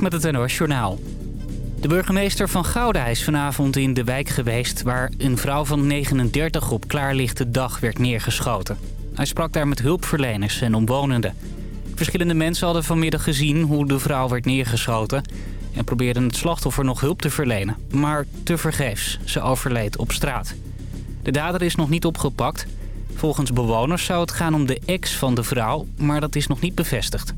Met het NOS Journaal. De burgemeester van Gouda is vanavond in de wijk geweest... waar een vrouw van 39 op klaarlichte dag werd neergeschoten. Hij sprak daar met hulpverleners en omwonenden. Verschillende mensen hadden vanmiddag gezien hoe de vrouw werd neergeschoten... en probeerden het slachtoffer nog hulp te verlenen. Maar tevergeefs, ze overleed op straat. De dader is nog niet opgepakt. Volgens bewoners zou het gaan om de ex van de vrouw... maar dat is nog niet bevestigd.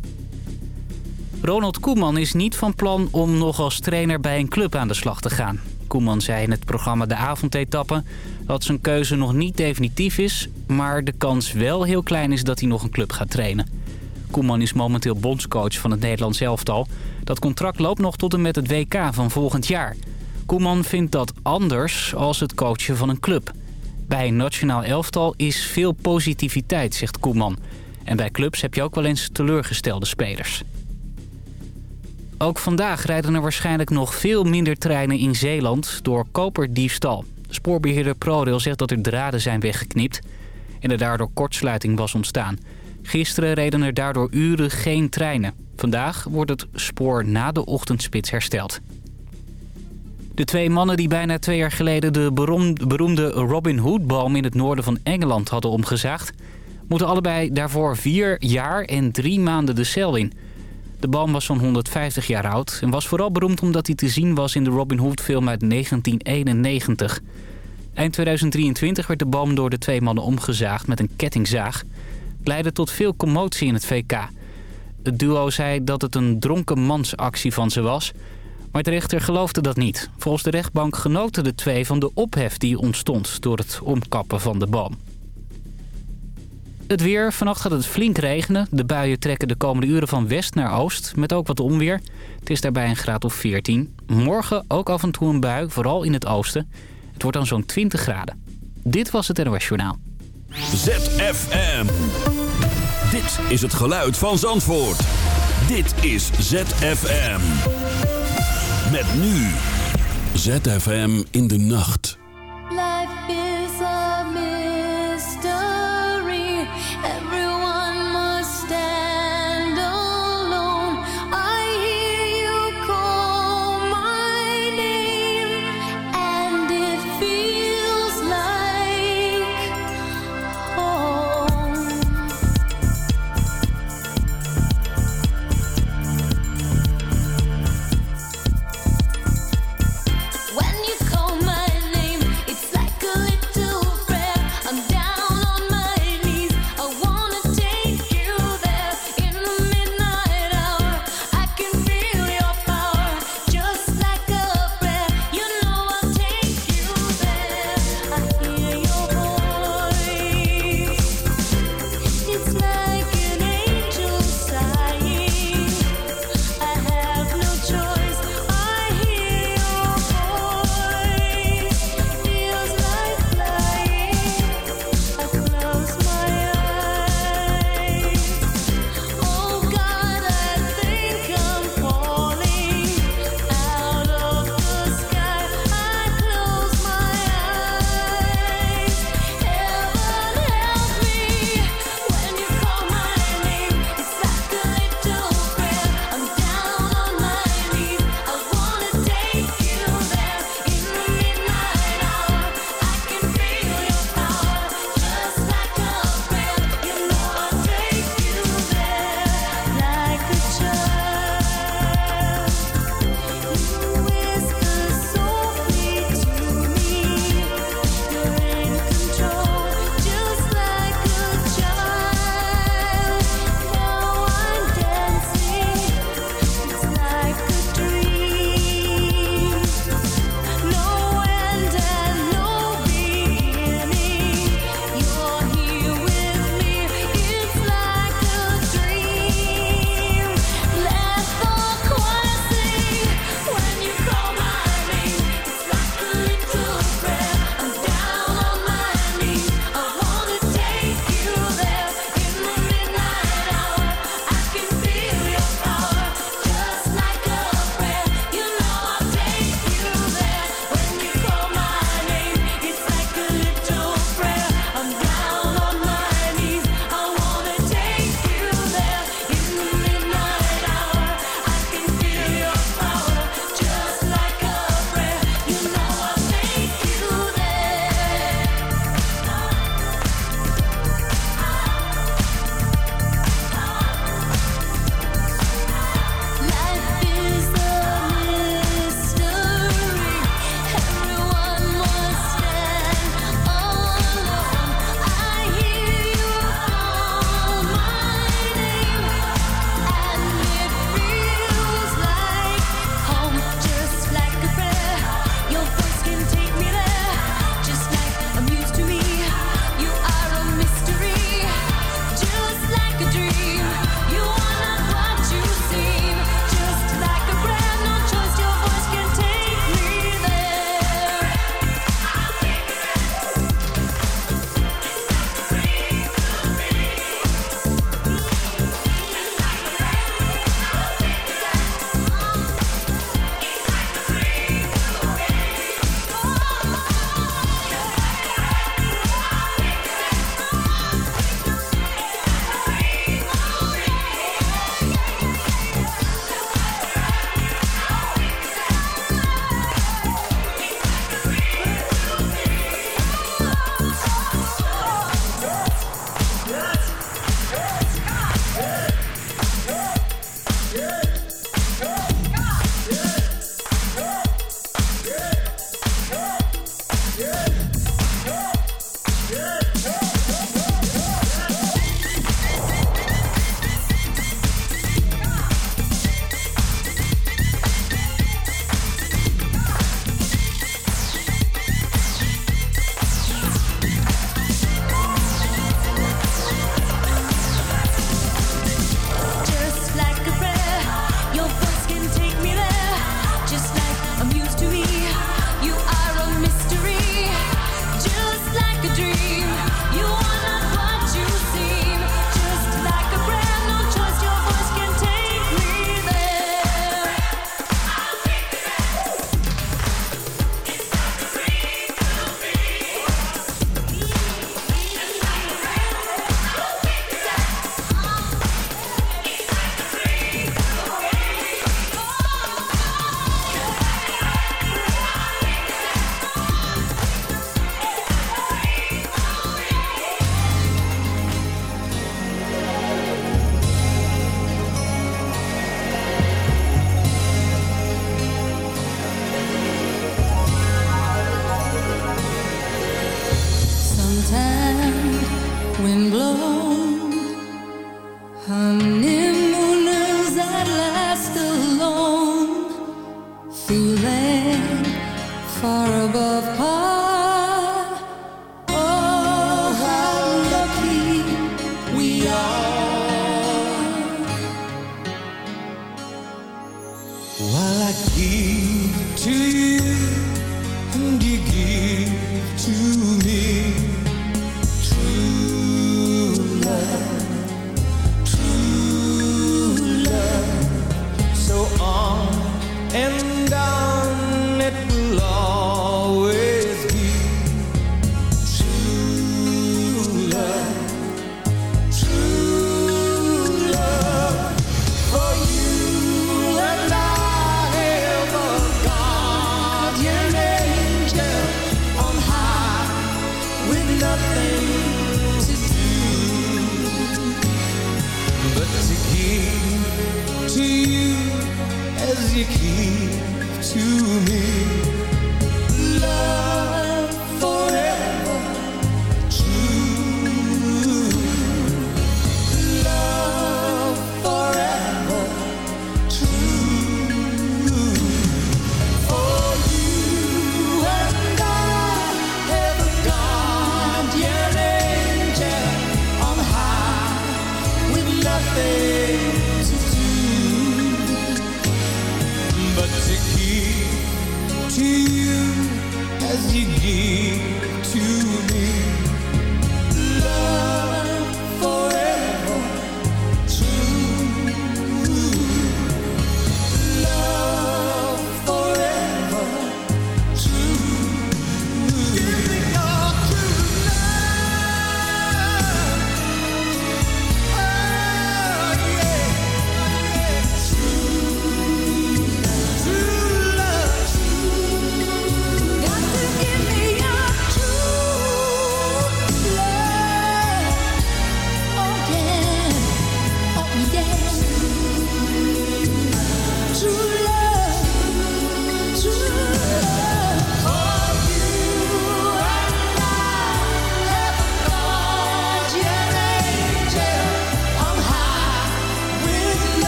Ronald Koeman is niet van plan om nog als trainer bij een club aan de slag te gaan. Koeman zei in het programma De Avondetappe dat zijn keuze nog niet definitief is... maar de kans wel heel klein is dat hij nog een club gaat trainen. Koeman is momenteel bondscoach van het Nederlands elftal. Dat contract loopt nog tot en met het WK van volgend jaar. Koeman vindt dat anders als het coachen van een club. Bij een nationaal elftal is veel positiviteit, zegt Koeman. En bij clubs heb je ook wel eens teleurgestelde spelers. Ook vandaag rijden er waarschijnlijk nog veel minder treinen in Zeeland door koperdiefstal. Spoorbeheerder ProRail zegt dat er draden zijn weggeknipt en er daardoor kortsluiting was ontstaan. Gisteren reden er daardoor uren geen treinen. Vandaag wordt het spoor na de ochtendspits hersteld. De twee mannen die bijna twee jaar geleden de beroemde Robin Hood-boom in het noorden van Engeland hadden omgezaagd... moeten allebei daarvoor vier jaar en drie maanden de cel in... De boom was zo'n 150 jaar oud en was vooral beroemd omdat hij te zien was in de Robin Hood film uit 1991. Eind 2023 werd de boom door de twee mannen omgezaagd met een kettingzaag. Leidde tot veel commotie in het VK. Het duo zei dat het een dronken mansactie van ze was... Maar de rechter geloofde dat niet. Volgens de rechtbank genoten de twee van de ophef die ontstond door het omkappen van de boom. Het weer. Vannacht gaat het flink regenen. De buien trekken de komende uren van west naar oost. Met ook wat onweer. Het is daarbij een graad of 14. Morgen ook af en toe een bui. Vooral in het oosten. Het wordt dan zo'n 20 graden. Dit was het NOS Journaal. ZFM. Dit is het geluid van Zandvoort. Dit is ZFM. Met nu. ZFM in de nacht.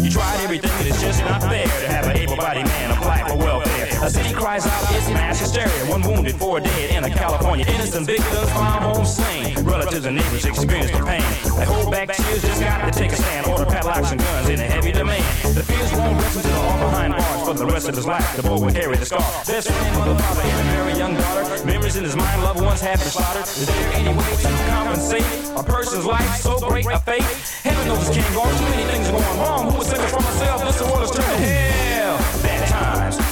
You tried everything and it's just not fair to have an able-bodied man apply for welfare. A city cries out, it's one wounded, four dead in a California. Innocent victims found home slain. Relatives and neighbors experience the pain. They hold back tears, just got to take a stand. Order padlocks and guns in a heavy demand. The fears won't rest until all behind bars for the rest of his life. The boy will carry the scar. Best friend, mother, father, and a very young daughter. Memories in his mind, loved ones have been slaughtered. Is there any way to compensate a person's life so great a fate? Heaven knows it can't go on. Too many things are going wrong. Who would save us from myself? This world is turning hell. Bad times.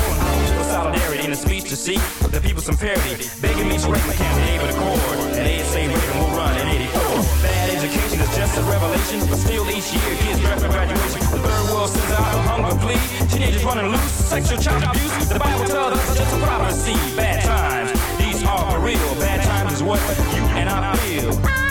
in a speech to seek the people some parity. Begging me to break my campaign with a cord. And they say Reagan will run in 84. Bad education is just a revelation, but still each year kids draft for graduation. The third world sends out a hunger plea. Teenagers running loose, sexual child abuse. The Bible tells us it's just a prophecy. Bad times, these are for real. Bad times is what you and I feel.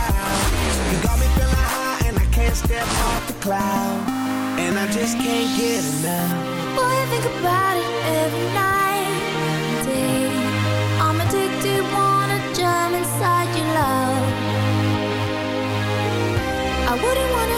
Can't step off the cloud. And I just can't get enough. Boy, I think about it every night day. I'm addicted, wanna jump inside your love. I wouldn't wanna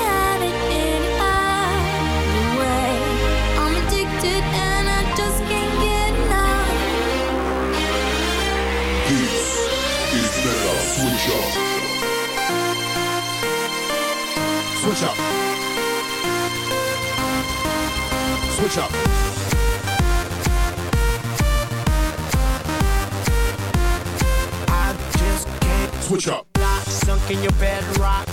Switch up. Switch up. I just can't switch up. Sunk in your bed, rock